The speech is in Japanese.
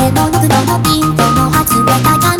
誰ものピンポもを外れたか